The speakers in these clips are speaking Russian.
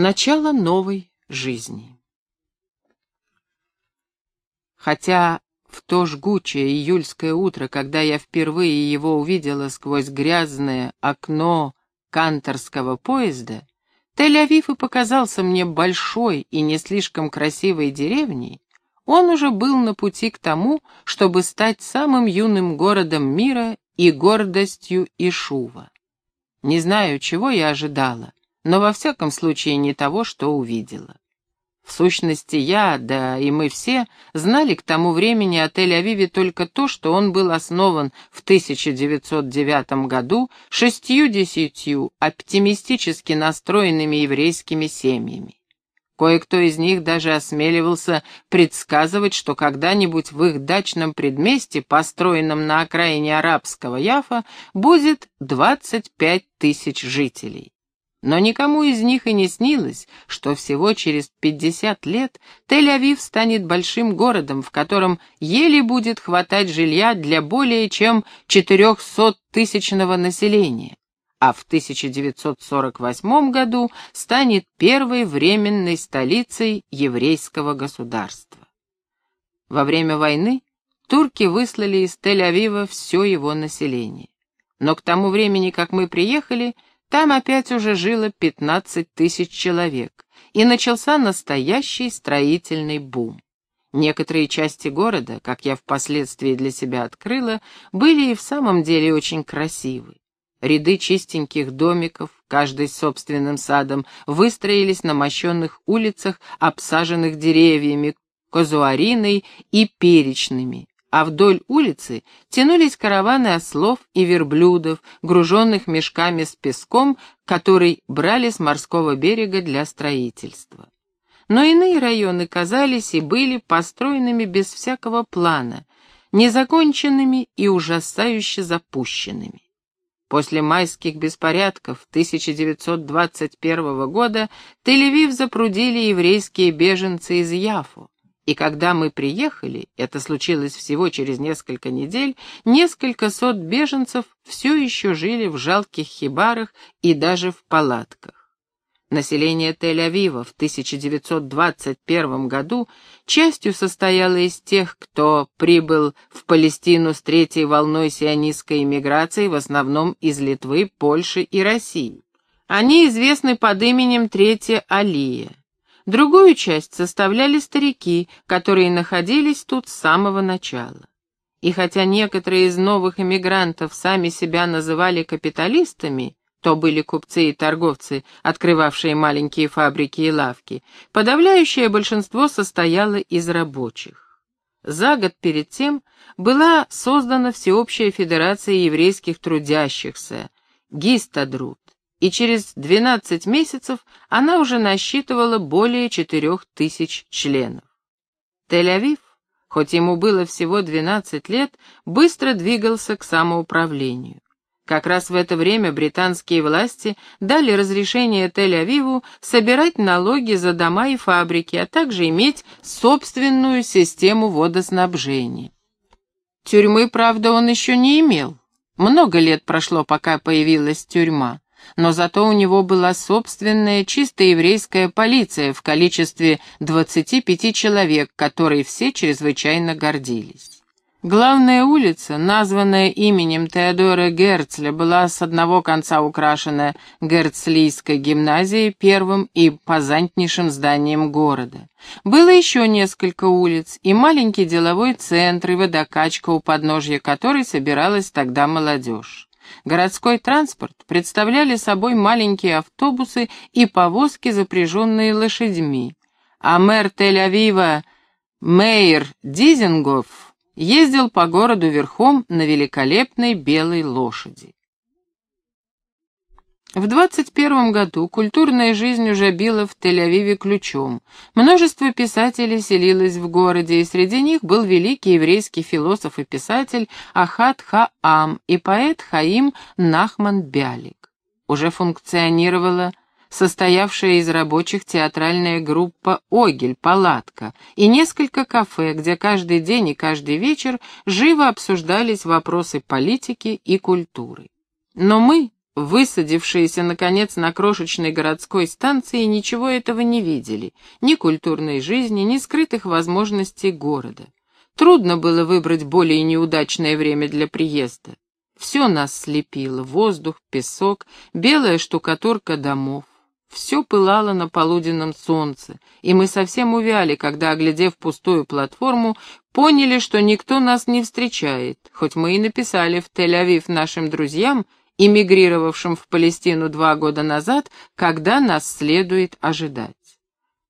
Начало новой жизни. Хотя в то жгучее июльское утро, когда я впервые его увидела сквозь грязное окно канторского поезда, Тель-Авив и показался мне большой и не слишком красивой деревней, он уже был на пути к тому, чтобы стать самым юным городом мира и гордостью Ишува. Не знаю, чего я ожидала, но во всяком случае не того, что увидела. В сущности, я, да и мы все, знали к тому времени о Тель-Авиве только то, что он был основан в 1909 году шестью-десятью оптимистически настроенными еврейскими семьями. Кое-кто из них даже осмеливался предсказывать, что когда-нибудь в их дачном предместе, построенном на окраине арабского Яфа, будет 25 тысяч жителей. Но никому из них и не снилось, что всего через 50 лет Тель-Авив станет большим городом, в котором еле будет хватать жилья для более чем 400-тысячного населения а в 1948 году станет первой временной столицей еврейского государства. Во время войны турки выслали из Тель-Авива все его население. Но к тому времени, как мы приехали, там опять уже жило 15 тысяч человек, и начался настоящий строительный бум. Некоторые части города, как я впоследствии для себя открыла, были и в самом деле очень красивы. Ряды чистеньких домиков, каждый с собственным садом, выстроились на мощенных улицах, обсаженных деревьями, козуариной и перечными, а вдоль улицы тянулись караваны ослов и верблюдов, груженных мешками с песком, который брали с морского берега для строительства. Но иные районы казались и были построенными без всякого плана, незаконченными и ужасающе запущенными. После майских беспорядков 1921 года Тель-Авив запрудили еврейские беженцы из Яфу. И когда мы приехали, это случилось всего через несколько недель, несколько сот беженцев все еще жили в жалких хибарах и даже в палатках. Население Тель-Авива в 1921 году частью состояло из тех, кто прибыл в Палестину с третьей волной сионистской иммиграции, в основном из Литвы, Польши и России. Они известны под именем Третья Алия. Другую часть составляли старики, которые находились тут с самого начала. И хотя некоторые из новых иммигрантов сами себя называли капиталистами, то были купцы и торговцы, открывавшие маленькие фабрики и лавки. Подавляющее большинство состояло из рабочих. За год перед тем была создана Всеобщая Федерация еврейских трудящихся, Гистадрут, и через 12 месяцев она уже насчитывала более 4000 членов. Тель-Авив, хоть ему было всего 12 лет, быстро двигался к самоуправлению. Как раз в это время британские власти дали разрешение Тель-Авиву собирать налоги за дома и фабрики, а также иметь собственную систему водоснабжения. Тюрьмы, правда, он еще не имел. Много лет прошло, пока появилась тюрьма, но зато у него была собственная чисто еврейская полиция в количестве 25 человек, которые все чрезвычайно гордились. Главная улица, названная именем Теодора Герцля, была с одного конца украшена Герцлийской гимназией, первым и позантнейшим зданием города. Было еще несколько улиц и маленький деловой центр и водокачка, у подножья которой собиралась тогда молодежь. Городской транспорт представляли собой маленькие автобусы и повозки, запряженные лошадьми. А мэр Тель-Авива Мейер Дизингоф ездил по городу верхом на великолепной белой лошади. В 21 году культурная жизнь уже била в Тель-Авиве ключом. Множество писателей селилось в городе, и среди них был великий еврейский философ и писатель Ахат Хаам и поэт Хаим Нахман Бялик. Уже функционировала состоявшая из рабочих театральная группа «Огель», «Палатка» и несколько кафе, где каждый день и каждый вечер живо обсуждались вопросы политики и культуры. Но мы, высадившиеся, наконец, на крошечной городской станции, ничего этого не видели, ни культурной жизни, ни скрытых возможностей города. Трудно было выбрать более неудачное время для приезда. Все нас слепило — воздух, песок, белая штукатурка домов. Все пылало на полуденном солнце, и мы совсем увяли, когда, оглядев пустую платформу, поняли, что никто нас не встречает, хоть мы и написали в Тель-Авив нашим друзьям, эмигрировавшим в Палестину два года назад, когда нас следует ожидать.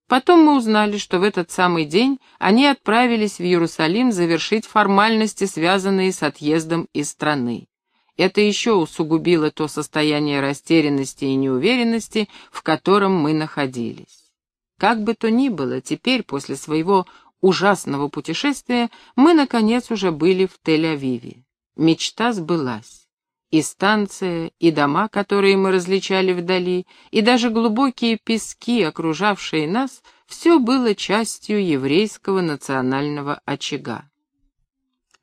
Потом мы узнали, что в этот самый день они отправились в Иерусалим завершить формальности, связанные с отъездом из страны. Это еще усугубило то состояние растерянности и неуверенности, в котором мы находились. Как бы то ни было, теперь, после своего ужасного путешествия, мы, наконец, уже были в Тель-Авиве. Мечта сбылась. И станция, и дома, которые мы различали вдали, и даже глубокие пески, окружавшие нас, все было частью еврейского национального очага.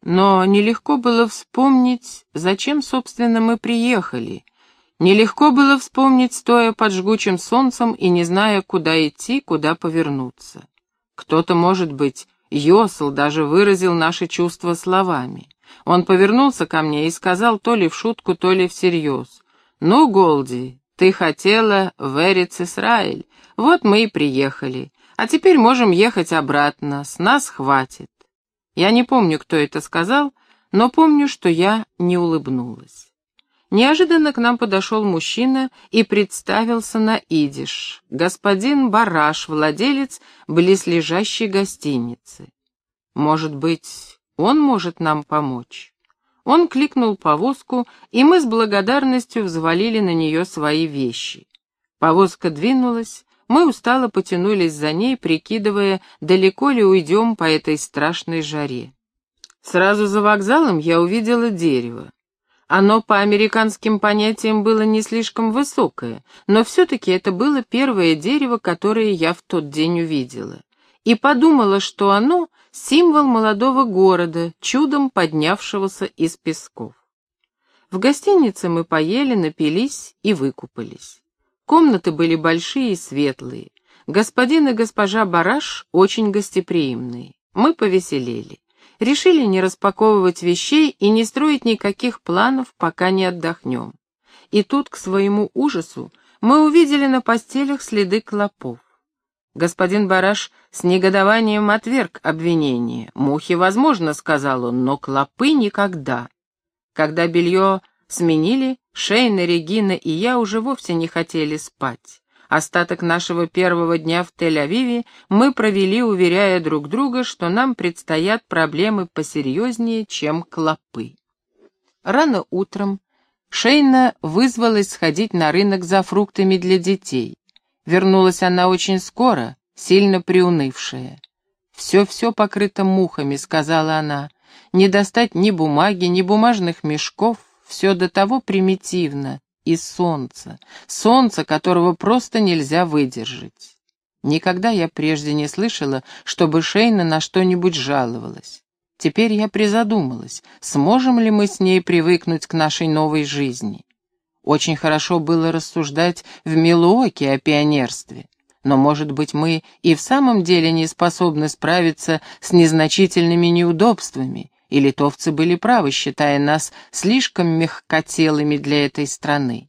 Но нелегко было вспомнить, зачем, собственно, мы приехали. Нелегко было вспомнить, стоя под жгучим солнцем и не зная, куда идти, куда повернуться. Кто-то, может быть, Йосл даже выразил наши чувства словами. Он повернулся ко мне и сказал то ли в шутку, то ли всерьез. «Ну, Голди, ты хотела в Эриц Исраиль. Вот мы и приехали. А теперь можем ехать обратно. С нас хватит». Я не помню, кто это сказал, но помню, что я не улыбнулась. Неожиданно к нам подошел мужчина и представился на идиш. Господин Бараш, владелец близлежащей гостиницы. Может быть, он может нам помочь? Он кликнул повозку, и мы с благодарностью взвалили на нее свои вещи. Повозка двинулась, мы устало потянулись за ней, прикидывая, далеко ли уйдем по этой страшной жаре. Сразу за вокзалом я увидела дерево. Оно по американским понятиям было не слишком высокое, но все-таки это было первое дерево, которое я в тот день увидела. И подумала, что оно — символ молодого города, чудом поднявшегося из песков. В гостинице мы поели, напились и выкупались. Комнаты были большие и светлые. Господин и госпожа Бараш очень гостеприимные. Мы повеселели. Решили не распаковывать вещей и не строить никаких планов, пока не отдохнем. И тут, к своему ужасу, мы увидели на постелях следы клопов. Господин Бараш с негодованием отверг обвинение. «Мухи, возможно, — сказал он, — но клопы никогда». Когда белье сменили, Шейна, Регина и я уже вовсе не хотели спать. Остаток нашего первого дня в Тель-Авиве мы провели, уверяя друг друга, что нам предстоят проблемы посерьезнее, чем клопы. Рано утром Шейна вызвалась сходить на рынок за фруктами для детей. Вернулась она очень скоро, сильно приунывшая. «Все-все покрыто мухами», — сказала она. «Не достать ни бумаги, ни бумажных мешков, все до того примитивно, и солнце, солнце, которого просто нельзя выдержать. Никогда я прежде не слышала, чтобы Шейна на что-нибудь жаловалась. Теперь я призадумалась, сможем ли мы с ней привыкнуть к нашей новой жизни. Очень хорошо было рассуждать в Милуоке о пионерстве. Но, может быть, мы и в самом деле не способны справиться с незначительными неудобствами, и литовцы были правы, считая нас слишком мягкотелыми для этой страны.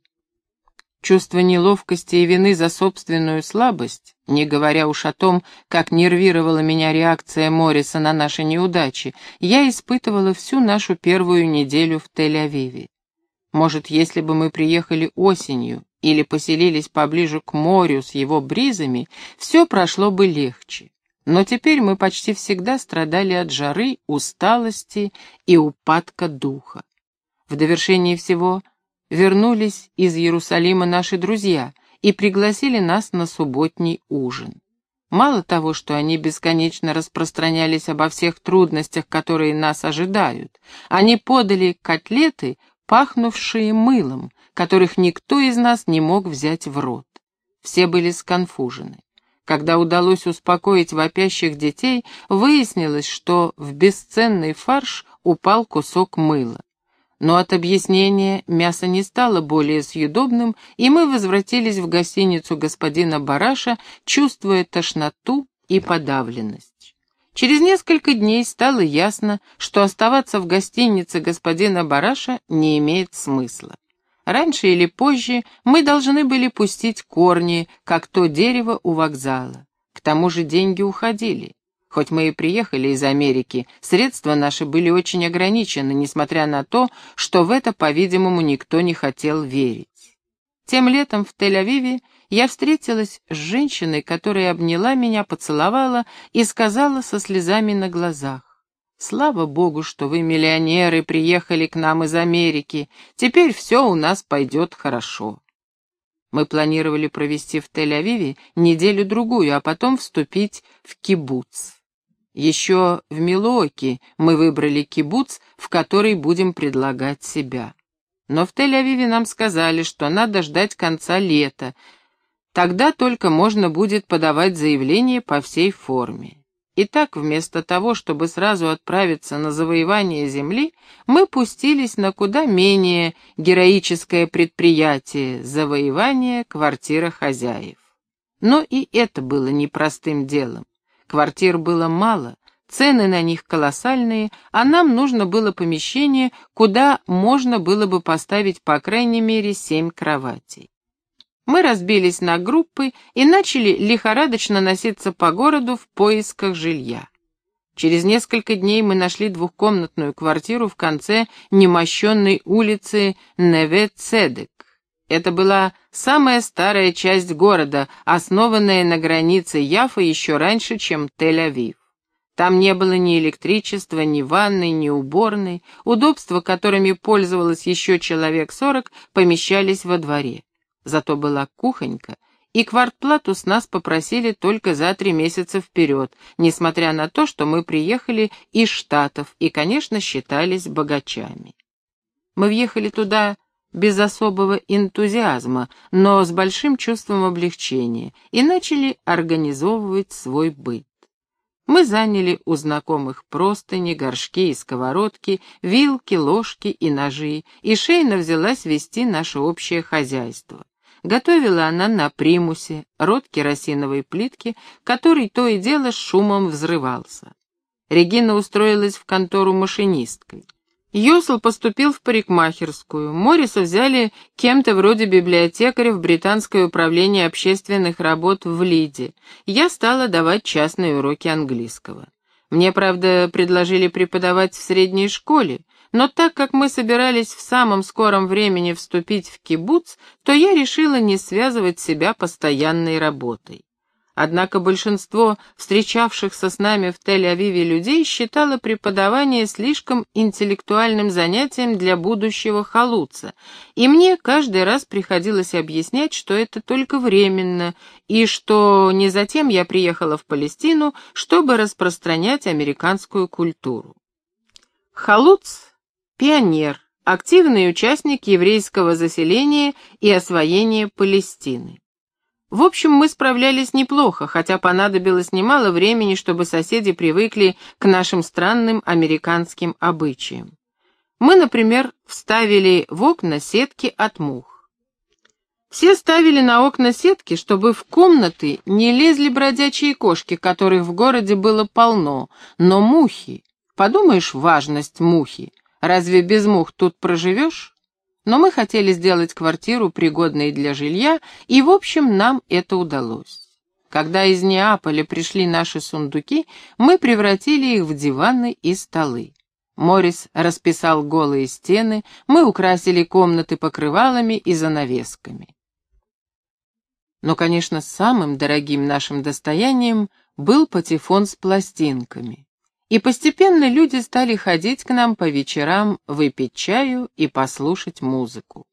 Чувство неловкости и вины за собственную слабость, не говоря уж о том, как нервировала меня реакция Морриса на наши неудачи, я испытывала всю нашу первую неделю в Тель-Авиве. Может, если бы мы приехали осенью или поселились поближе к морю с его бризами, все прошло бы легче. Но теперь мы почти всегда страдали от жары, усталости и упадка духа. В довершении всего вернулись из Иерусалима наши друзья и пригласили нас на субботний ужин. Мало того, что они бесконечно распространялись обо всех трудностях, которые нас ожидают, они подали котлеты, пахнувшие мылом, которых никто из нас не мог взять в рот. Все были сконфужены. Когда удалось успокоить вопящих детей, выяснилось, что в бесценный фарш упал кусок мыла. Но от объяснения мясо не стало более съедобным, и мы возвратились в гостиницу господина Бараша, чувствуя тошноту и подавленность. Через несколько дней стало ясно, что оставаться в гостинице господина Бараша не имеет смысла. Раньше или позже мы должны были пустить корни, как то дерево у вокзала. К тому же деньги уходили. Хоть мы и приехали из Америки, средства наши были очень ограничены, несмотря на то, что в это, по-видимому, никто не хотел верить. Тем летом в Тель-Авиве я встретилась с женщиной, которая обняла меня, поцеловала и сказала со слезами на глазах. «Слава Богу, что вы, миллионеры, приехали к нам из Америки. Теперь все у нас пойдет хорошо». Мы планировали провести в Тель-Авиве неделю-другую, а потом вступить в кибуц. Еще в Милуоке мы выбрали кибуц, в который будем предлагать себя. Но в Тель-Авиве нам сказали, что надо ждать конца лета. Тогда только можно будет подавать заявление по всей форме. Итак, вместо того, чтобы сразу отправиться на завоевание земли, мы пустились на куда менее героическое предприятие — завоевание квартира хозяев. Но и это было непростым делом. Квартир было мало, цены на них колоссальные, а нам нужно было помещение, куда можно было бы поставить по крайней мере семь кроватей. Мы разбились на группы и начали лихорадочно носиться по городу в поисках жилья. Через несколько дней мы нашли двухкомнатную квартиру в конце немощенной улицы Неве-Цедек. Это была самая старая часть города, основанная на границе Яфа еще раньше, чем Тель-Авив. Там не было ни электричества, ни ванной, ни уборной. Удобства, которыми пользовалось еще человек сорок, помещались во дворе. Зато была кухонька, и квартплату с нас попросили только за три месяца вперед, несмотря на то, что мы приехали из Штатов и, конечно, считались богачами. Мы въехали туда без особого энтузиазма, но с большим чувством облегчения, и начали организовывать свой быт. Мы заняли у знакомых простыни, горшки и сковородки, вилки, ложки и ножи, и Шейна взялась вести наше общее хозяйство. Готовила она на примусе, рот керосиновой плитки, который то и дело с шумом взрывался. Регина устроилась в контору машинисткой. Йосл поступил в парикмахерскую. Морриса взяли кем-то вроде библиотекаря в британское управление общественных работ в Лиде. Я стала давать частные уроки английского. Мне, правда, предложили преподавать в средней школе, но так как мы собирались в самом скором времени вступить в кибуц, то я решила не связывать себя постоянной работой. Однако большинство встречавшихся с нами в Тель-Авиве людей считало преподавание слишком интеллектуальным занятием для будущего халуца, и мне каждый раз приходилось объяснять, что это только временно, и что не затем я приехала в Палестину, чтобы распространять американскую культуру. Халуц — пионер, активный участник еврейского заселения и освоения Палестины. В общем, мы справлялись неплохо, хотя понадобилось немало времени, чтобы соседи привыкли к нашим странным американским обычаям. Мы, например, вставили в окна сетки от мух. Все ставили на окна сетки, чтобы в комнаты не лезли бродячие кошки, которых в городе было полно, но мухи. Подумаешь, важность мухи. Разве без мух тут проживешь? но мы хотели сделать квартиру пригодной для жилья, и, в общем, нам это удалось. Когда из Неаполя пришли наши сундуки, мы превратили их в диваны и столы. Морис расписал голые стены, мы украсили комнаты покрывалами и занавесками. Но, конечно, самым дорогим нашим достоянием был патефон с пластинками. И постепенно люди стали ходить к нам по вечерам выпить чаю и послушать музыку.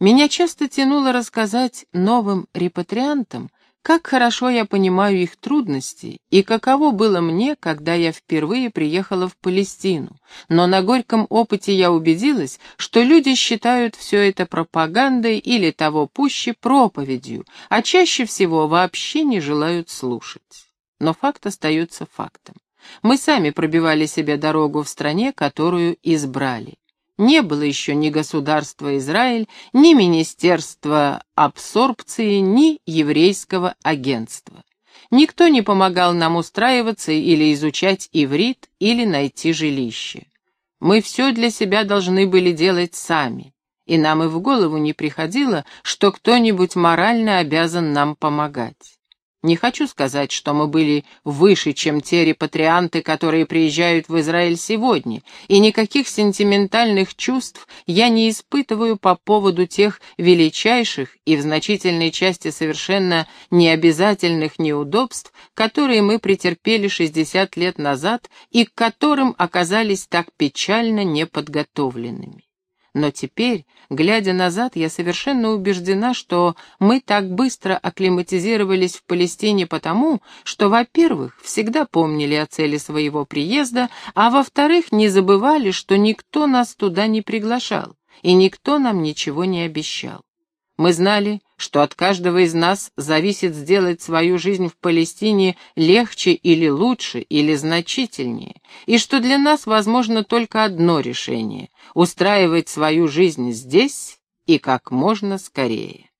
Меня часто тянуло рассказать новым репатриантам, как хорошо я понимаю их трудности и каково было мне, когда я впервые приехала в Палестину, но на горьком опыте я убедилась, что люди считают все это пропагандой или того пуще проповедью, а чаще всего вообще не желают слушать. Но факт остается фактом. Мы сами пробивали себе дорогу в стране, которую избрали. не было еще ни государства Израиль, ни министерства абсорбции, ни еврейского агентства. Никто не помогал нам устраиваться или изучать иврит, или найти жилище. Мы все для себя должны были делать сами, и нам и в голову не приходило, что кто-нибудь морально обязан нам помогать. Не хочу сказать, что мы были выше, чем те репатрианты, которые приезжают в Израиль сегодня, и никаких сентиментальных чувств я не испытываю по поводу тех величайших и в значительной части совершенно необязательных неудобств, которые мы претерпели 60 лет назад и к которым оказались так печально неподготовленными. Но теперь, глядя назад, я совершенно убеждена, что мы так быстро акклиматизировались в Палестине потому, что, во-первых, всегда помнили о цели своего приезда, а во-вторых, не забывали, что никто нас туда не приглашал и никто нам ничего не обещал. Мы знали, что от каждого из нас зависит сделать свою жизнь в Палестине легче или лучше, или значительнее, и что для нас возможно только одно решение — устраивать свою жизнь здесь и как можно скорее.